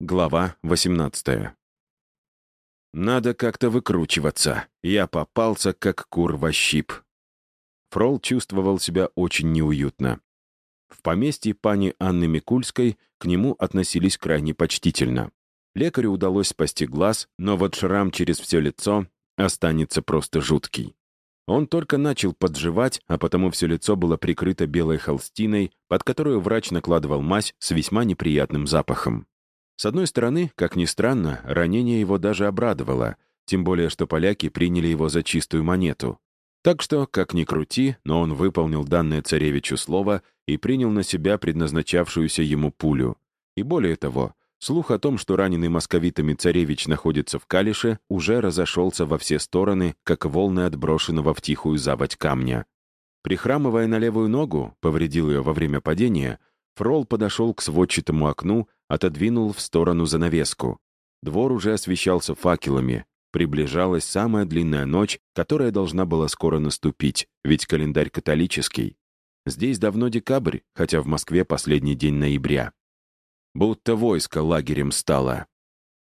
Глава 18 Надо как-то выкручиваться. Я попался, как кур во щип. Фрол чувствовал себя очень неуютно. В поместье пани Анны Микульской к нему относились крайне почтительно. Лекарю удалось спасти глаз, но вот шрам через все лицо останется просто жуткий. Он только начал подживать, а потому все лицо было прикрыто белой холстиной, под которую врач накладывал мазь с весьма неприятным запахом. С одной стороны, как ни странно, ранение его даже обрадовало, тем более что поляки приняли его за чистую монету. Так что, как ни крути, но он выполнил данное царевичу слово и принял на себя предназначавшуюся ему пулю. И более того, слух о том, что раненый московитами царевич находится в Калише, уже разошелся во все стороны, как волны отброшенного в тихую заводь камня. Прихрамывая на левую ногу, повредил ее во время падения, Фрол подошел к сводчатому окну, отодвинул в сторону занавеску. Двор уже освещался факелами. Приближалась самая длинная ночь, которая должна была скоро наступить, ведь календарь католический. Здесь давно декабрь, хотя в Москве последний день ноября. Будто войско лагерем стало.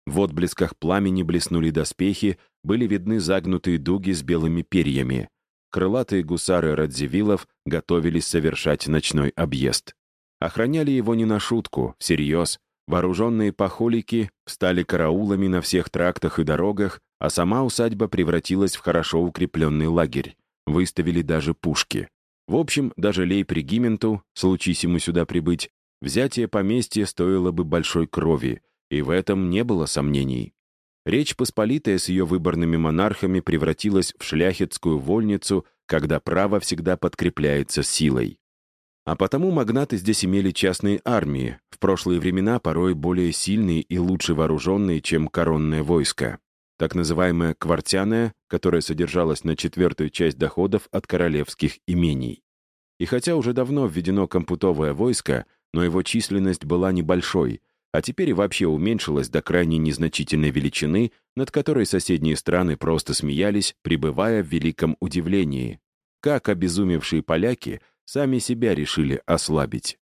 В отблесках пламени блеснули доспехи, были видны загнутые дуги с белыми перьями. Крылатые гусары Радзивиллов готовились совершать ночной объезд. Охраняли его не на шутку, всерьез. Вооруженные пахолики встали караулами на всех трактах и дорогах, а сама усадьба превратилась в хорошо укрепленный лагерь. Выставили даже пушки. В общем, даже лейб-регименту, случись ему сюда прибыть, взятие поместья стоило бы большой крови, и в этом не было сомнений. Речь Посполитая с ее выборными монархами превратилась в шляхетскую вольницу, когда право всегда подкрепляется силой. А потому магнаты здесь имели частные армии, в прошлые времена порой более сильные и лучше вооруженные, чем коронное войско. Так называемое «квартяное», которое содержалось на четвертую часть доходов от королевских имений. И хотя уже давно введено компутовое войско, но его численность была небольшой, а теперь и вообще уменьшилась до крайне незначительной величины, над которой соседние страны просто смеялись, пребывая в великом удивлении. Как обезумевшие поляки сами себя решили ослабить.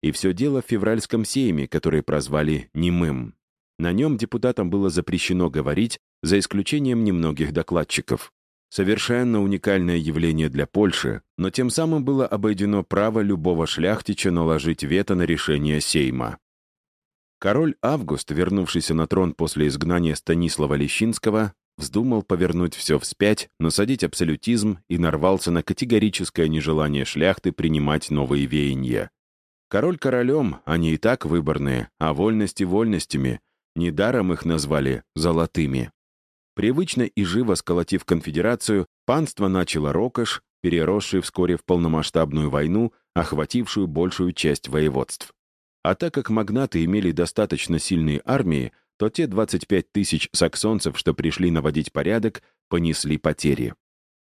И все дело в февральском сейме, который прозвали «немым». На нем депутатам было запрещено говорить, за исключением немногих докладчиков. Совершенно уникальное явление для Польши, но тем самым было обойдено право любого шляхтича наложить вето на решение Сейма. Король Август, вернувшийся на трон после изгнания Станислава Лещинского, вздумал повернуть все вспять, насадить абсолютизм и нарвался на категорическое нежелание шляхты принимать новые веяния. Король королем, они и так выборные, а вольности вольностями. Недаром их назвали «золотыми». Привычно и живо сколотив конфедерацию, панство начало рокош, переросший вскоре в полномасштабную войну, охватившую большую часть воеводств. А так как магнаты имели достаточно сильные армии, то те 25 тысяч саксонцев, что пришли наводить порядок, понесли потери.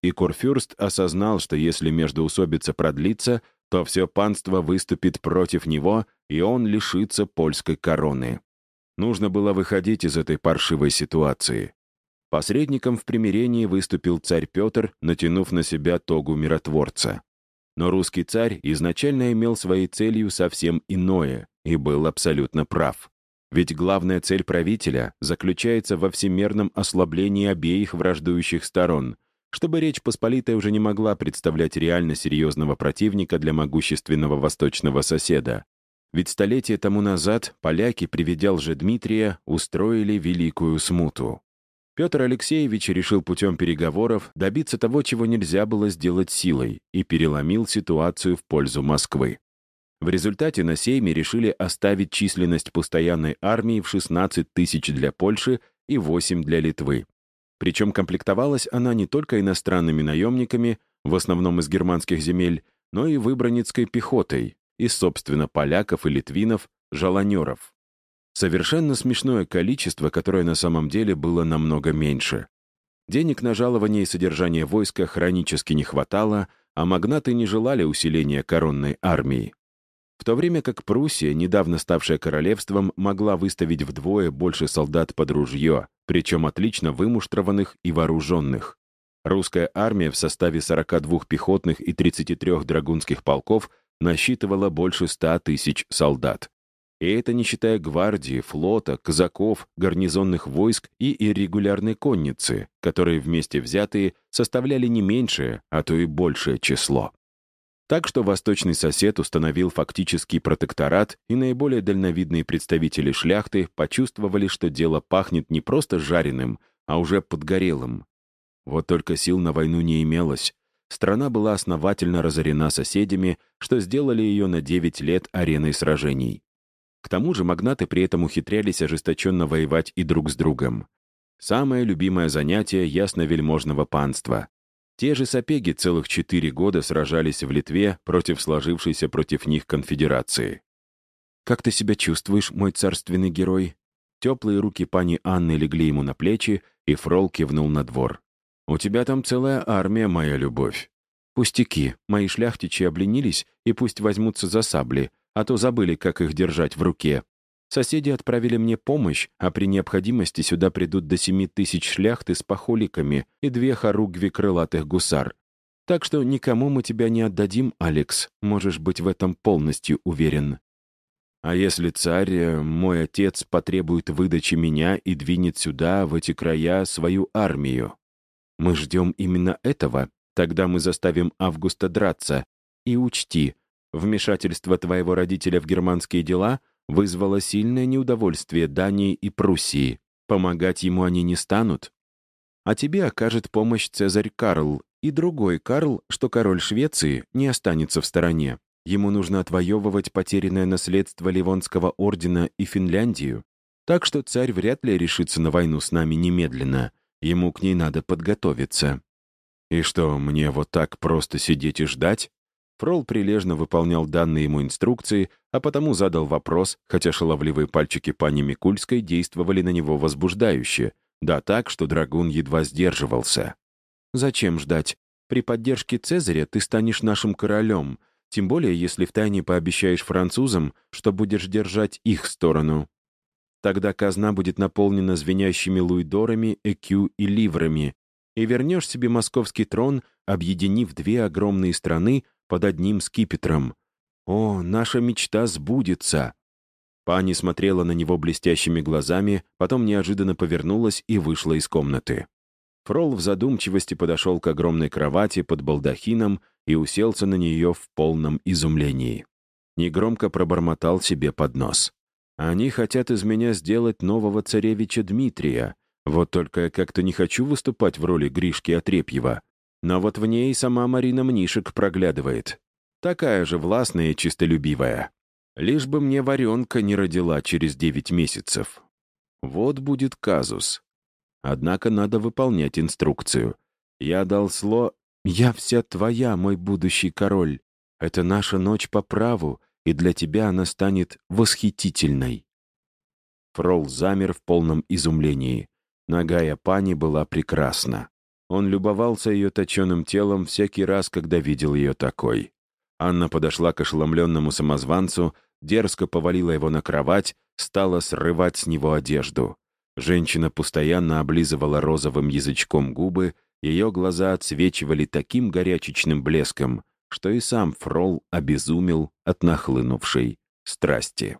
И Курфюрст осознал, что если междоусобица продлится, то все панство выступит против него, и он лишится польской короны. Нужно было выходить из этой паршивой ситуации. Посредником в примирении выступил царь Петр, натянув на себя тогу миротворца. Но русский царь изначально имел своей целью совсем иное и был абсолютно прав. Ведь главная цель правителя заключается во всемерном ослаблении обеих враждующих сторон, чтобы Речь Посполитая уже не могла представлять реально серьезного противника для могущественного восточного соседа. Ведь столетия тому назад поляки, приведя Дмитрия, устроили великую смуту. Петр Алексеевич решил путем переговоров добиться того, чего нельзя было сделать силой, и переломил ситуацию в пользу Москвы. В результате на Сейме решили оставить численность постоянной армии в 16 тысяч для Польши и 8 для Литвы. Причем комплектовалась она не только иностранными наемниками, в основном из германских земель, но и выбранницкой пехотой, из, собственно, поляков и литвинов, жалонеров. Совершенно смешное количество, которое на самом деле было намного меньше. Денег на жалование и содержание войска хронически не хватало, а магнаты не желали усиления коронной армии в то время как Пруссия, недавно ставшая королевством, могла выставить вдвое больше солдат под ружье, причем отлично вымуштрованных и вооруженных. Русская армия в составе 42 пехотных и 33 драгунских полков насчитывала больше 100 тысяч солдат. И это не считая гвардии, флота, казаков, гарнизонных войск и иррегулярной конницы, которые вместе взятые составляли не меньшее, а то и большее число. Так что восточный сосед установил фактический протекторат, и наиболее дальновидные представители шляхты почувствовали, что дело пахнет не просто жареным, а уже подгорелым. Вот только сил на войну не имелось. Страна была основательно разорена соседями, что сделали ее на 9 лет ареной сражений. К тому же магнаты при этом ухитрялись ожесточенно воевать и друг с другом. Самое любимое занятие ясновельможного панства. Те же сапеги целых четыре года сражались в Литве против сложившейся против них конфедерации. «Как ты себя чувствуешь, мой царственный герой?» Теплые руки пани Анны легли ему на плечи, и Фрол кивнул на двор. «У тебя там целая армия, моя любовь». «Пустяки, мои шляхтичи обленились, и пусть возьмутся за сабли, а то забыли, как их держать в руке. Соседи отправили мне помощь, а при необходимости сюда придут до семи тысяч шляхты с пахоликами и две хоругви крылатых гусар. Так что никому мы тебя не отдадим, Алекс, можешь быть в этом полностью уверен. А если царь, э, мой отец, потребует выдачи меня и двинет сюда, в эти края, свою армию? Мы ждем именно этого, тогда мы заставим Августа драться. И учти, Вмешательство твоего родителя в германские дела вызвало сильное неудовольствие Дании и Пруссии. Помогать ему они не станут. А тебе окажет помощь Цезарь Карл, и другой Карл, что король Швеции, не останется в стороне. Ему нужно отвоевывать потерянное наследство Ливонского ордена и Финляндию. Так что царь вряд ли решится на войну с нами немедленно. Ему к ней надо подготовиться. И что, мне вот так просто сидеть и ждать? Фрол прилежно выполнял данные ему инструкции, а потому задал вопрос, хотя шаловливые пальчики пани Микульской действовали на него возбуждающе, да так, что драгун едва сдерживался. «Зачем ждать? При поддержке Цезаря ты станешь нашим королем, тем более если втайне пообещаешь французам, что будешь держать их сторону. Тогда казна будет наполнена звенящими луидорами, экю и ливрами, и вернешь себе московский трон, объединив две огромные страны под одним скипетром. «О, наша мечта сбудется!» Пани смотрела на него блестящими глазами, потом неожиданно повернулась и вышла из комнаты. Фрол в задумчивости подошел к огромной кровати под балдахином и уселся на нее в полном изумлении. Негромко пробормотал себе под нос. «Они хотят из меня сделать нового царевича Дмитрия. Вот только я как-то не хочу выступать в роли Гришки Отрепьева. Но вот в ней сама Марина Мнишек проглядывает. Такая же властная и чистолюбивая. Лишь бы мне варенка не родила через девять месяцев. Вот будет казус. Однако надо выполнять инструкцию. Я дал сло... «Я вся твоя, мой будущий король. Это наша ночь по праву, и для тебя она станет восхитительной». Фрол замер в полном изумлении. Ногая пани была прекрасна. Он любовался ее точеным телом всякий раз, когда видел ее такой. Анна подошла к ошеломленному самозванцу, дерзко повалила его на кровать, стала срывать с него одежду. Женщина постоянно облизывала розовым язычком губы, ее глаза отсвечивали таким горячечным блеском, что и сам Фрол обезумел от нахлынувшей страсти.